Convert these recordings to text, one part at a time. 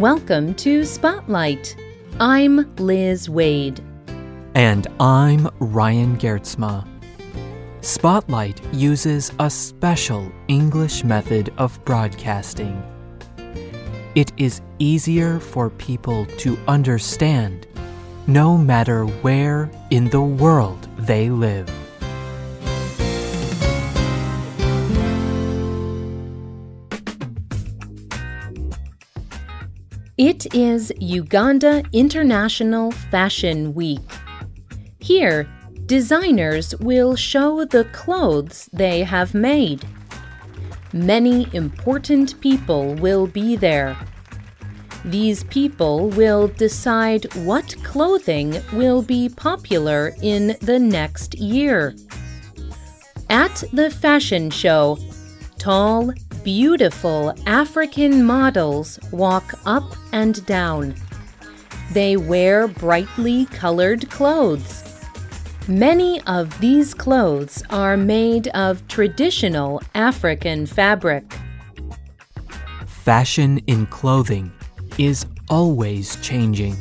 Welcome to Spotlight. I'm Liz Waid. And I'm Ryan Geertsma. Spotlight uses a special English method of broadcasting. It is easier for people to understand no matter where in the world they live. It is Uganda International Fashion Week. Here, designers will show the clothes they have made. Many important people will be there. These people will decide what clothing will be popular in the next year. At the fashion show, tall, beautiful African models walk up and down. They wear brightly colored clothes. Many of these clothes are made of traditional African fabric. Fashion in clothing is always changing.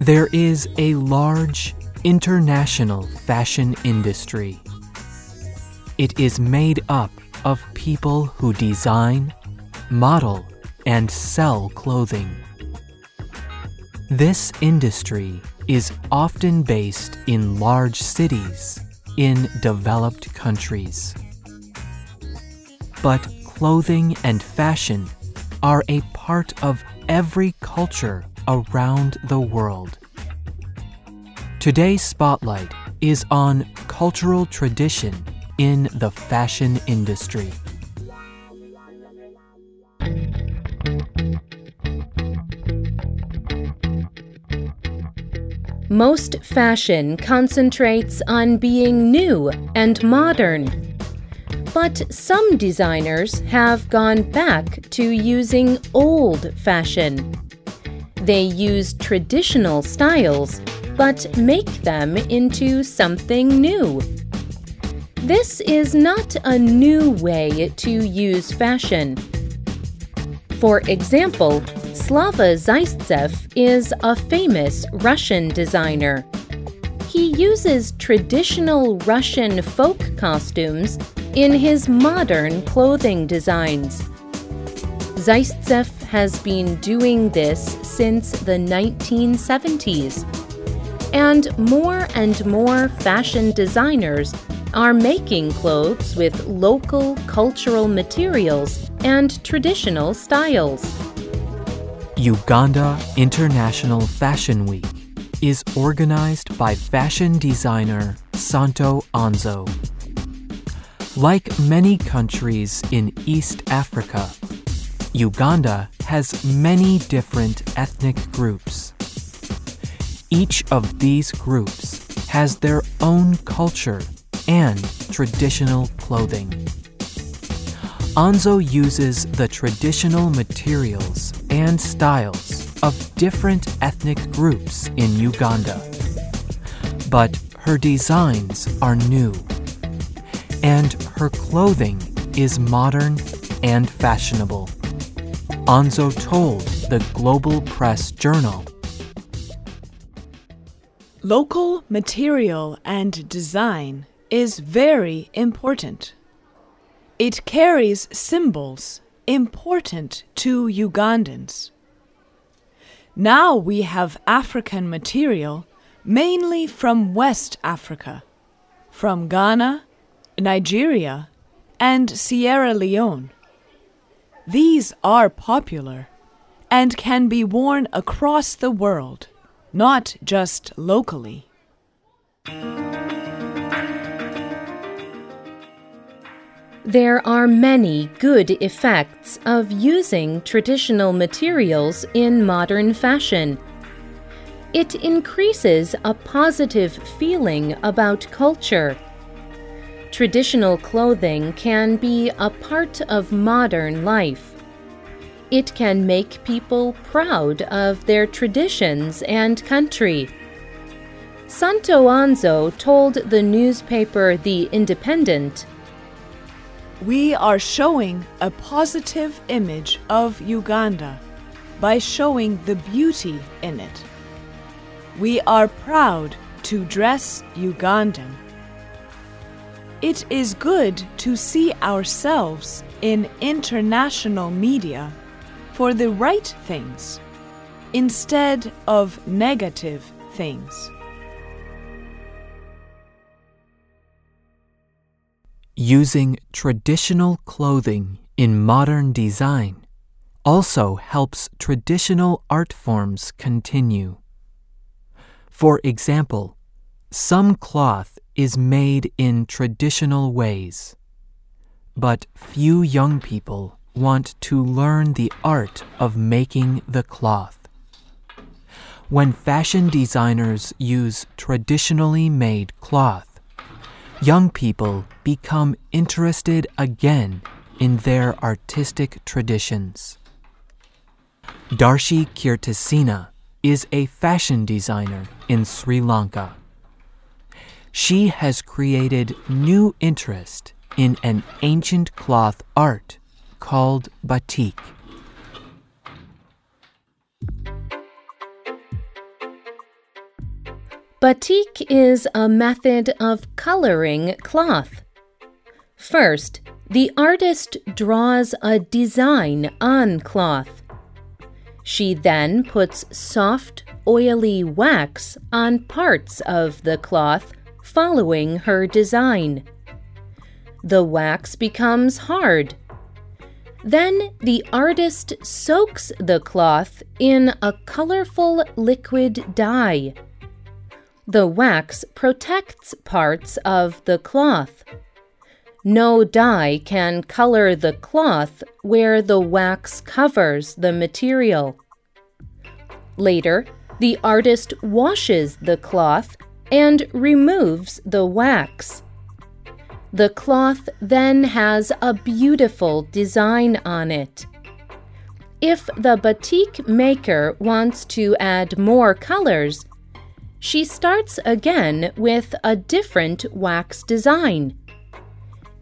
There is a large international fashion industry. It is made up of people who design, model, and sell clothing. This industry is often based in large cities in developed countries. But clothing and fashion are a part of every culture around the world. Today's spotlight is on cultural tradition in the fashion industry. Most fashion concentrates on being new and modern. But some designers have gone back to using old fashion. They use traditional styles but make them into something new. This is not a new way to use fashion. For example, Slava Zaitsev is a famous Russian designer. He uses traditional Russian folk costumes in his modern clothing designs. Zaitsev has been doing this since the 1970s. And more and more fashion designers are making clothes with local cultural materials and traditional styles. Uganda International Fashion Week is organized by fashion designer Santa Anzo. Like many countries in East Africa, Uganda has many different ethnic groups. Each of these groups has their own culture and traditional clothing. Anzo uses the traditional materials and styles of different ethnic groups in Uganda. But her designs are new, and her clothing is modern and fashionable. Anzo told the Global Press Journal Local material and design is very important. It carries symbols important to Ugandans. Now we have African material mainly from West Africa, from Ghana, Nigeria, and Sierra Leone. These are popular and can be worn across the world, not just locally. There are many good effects of using traditional materials in modern fashion. It increases a positive feeling about culture. Traditional clothing can be a part of modern life. It can make people proud of their traditions and country. Santa Anzo told the newspaper The Independent We are showing a positive image of Uganda. by showing the beauty in it. We are proud to dress Ugandan. It is good to see ourselves in international media for the right things instead of negative things. Using traditional clothing in modern design also helps traditional art forms continue. For example, some cloth is made in traditional ways, but few young people want to learn the art of making the cloth. When fashion designers use traditionally made cloth, young people become interested again in their artistic traditions. Darshi Keerthisena is a fashion designer in Sri Lanka. She has created new interest in an ancient cloth art called batik. Batik is a method of coloring cloth. First, the artist draws a design on cloth. She then puts soft, oily wax on parts of the cloth following her design. The wax becomes hard. Then the artist soaks the cloth in a colorful liquid dye. The wax protects parts of the cloth. No dye can color the cloth where the wax covers the material. Later, the artist washes the cloth and removes the wax. The cloth then has a beautiful design on it. If the batik maker wants to add more colors, she starts again with a different wax design.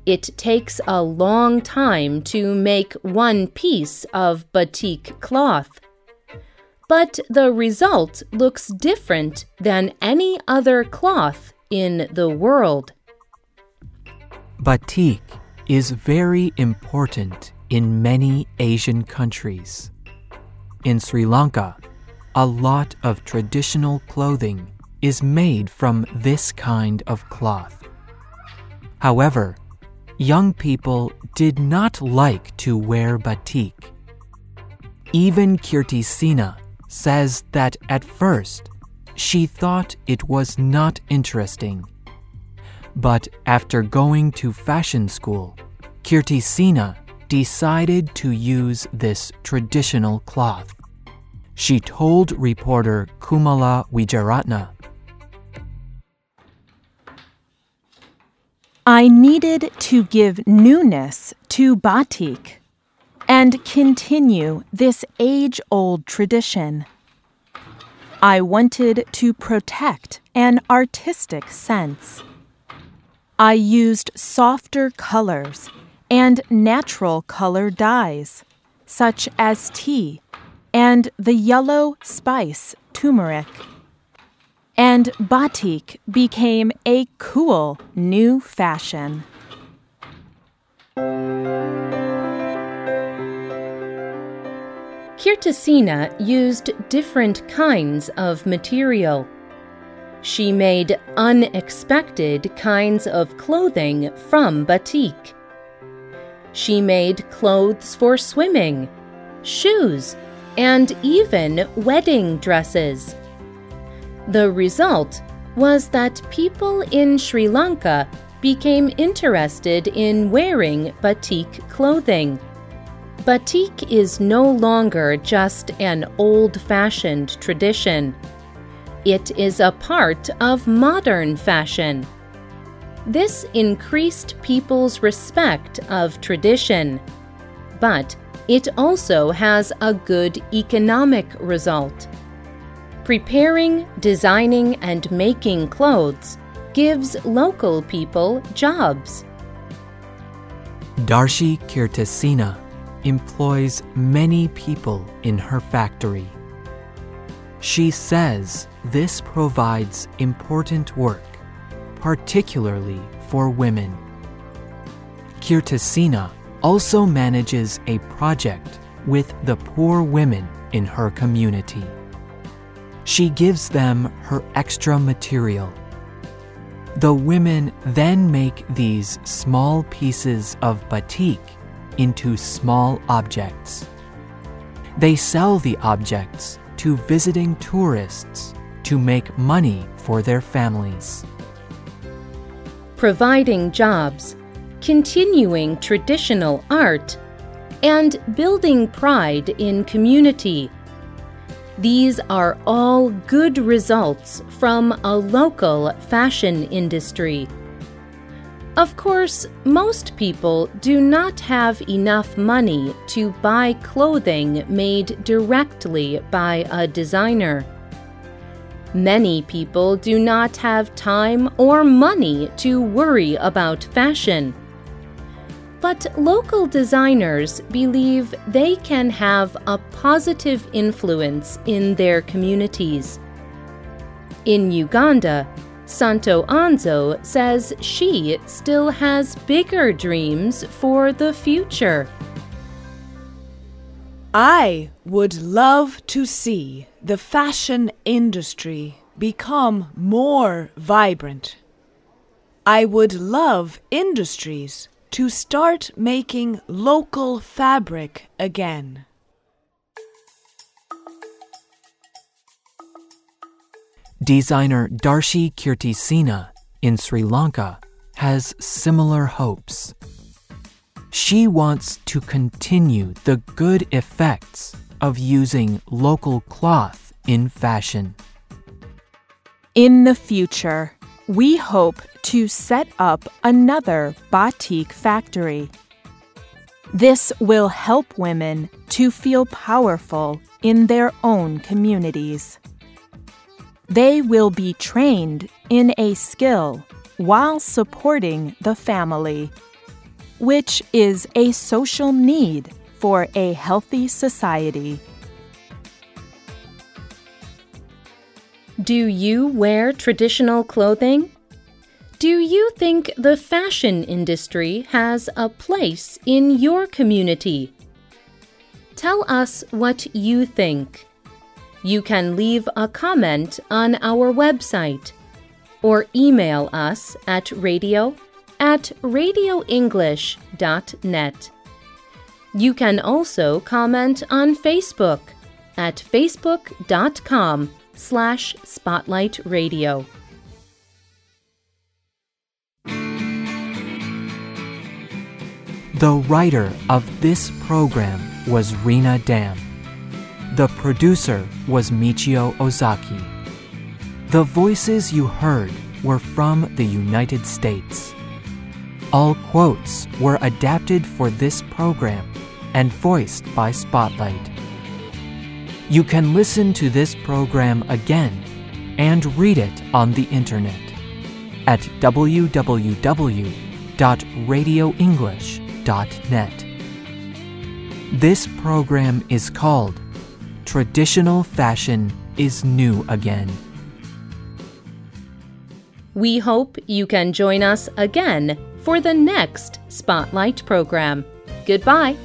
It takes a long time to make one piece of batik cloth. But the result looks different than any other cloth in the world. Batik is very important in many Asian countries. In Sri Lanka, a lot of traditional clothing is made from this kind of cloth. However, young people did not like to wear batik. Even Keerthisena says that at first she thought it was not interesting. But after going to fashion school, Keerthisena decided to use this traditional cloth. She told reporter Kumala Wijaratna I needed to give newness to batik and continue this age old tradition. I wanted to protect an artistic sense. I used softer colors and natural color dyes, such as tea and the yellow spice turmeric. And batik became a cool new fashion. Keerthisena used different kinds of material. She made unexpected kinds of clothing from batik. She made clothes for swimming, shoes, and even wedding dresses. The result was that people in Sri Lanka became interested in wearing batik clothing. Batik is no longer just an old fashioned tradition. It is a part of modern fashion. This increased people's respect of tradition. But it also has a good economic result. Preparing, designing, and making clothes gives local people jobs. Darshi Keerthisena employs many people in her factory. She says this provides important work, particularly for women. Keerthisena also manages a project with the poor women in her community. She gives them her extra material. The women then make these small pieces of batik into small objects. They sell the objects to visiting tourists to make money for their families. Providing jobs, continuing traditional art, and building pride in community. These are all good results from a local fashion industry. Of course, most people do not have enough money to buy clothing made directly by a designer. Many people do not have time or money to worry about fashion. But local designers believe they can have a positive influence in their communities. In Uganda, Santa Anzo says she still has bigger dreams for the future. I would love to see the fashion industry become more vibrant. I would love industries to start making local fabric again. Designer Darshi Keerthisena in Sri Lanka has similar hopes. She wants to continue the good effects of using local cloth in fashion. In the future, we hope to set up another batik factory. This will help women to feel powerful in their own communities. They will be trained in a skill while supporting the family, which is a social need for a healthy society. Do you wear traditional clothing? Do you think the fashion industry has a place in your community? Tell us what you think you can leave a comment on our website or email us at radio at radioenglish.net. You can also comment on Facebook at facebook.com slash spotlight radio. The writer of this program was Rena Dam. The producer was Michio Ozaki. The voices you heard were from the United States. All quotes were adapted for this program and voiced by Spotlight. You can listen to this program again and read it on the internet at www.radioenglish.net. This program is called traditional fashion is new again. We hope you can join us again for the next Spotlight program. Goodbye.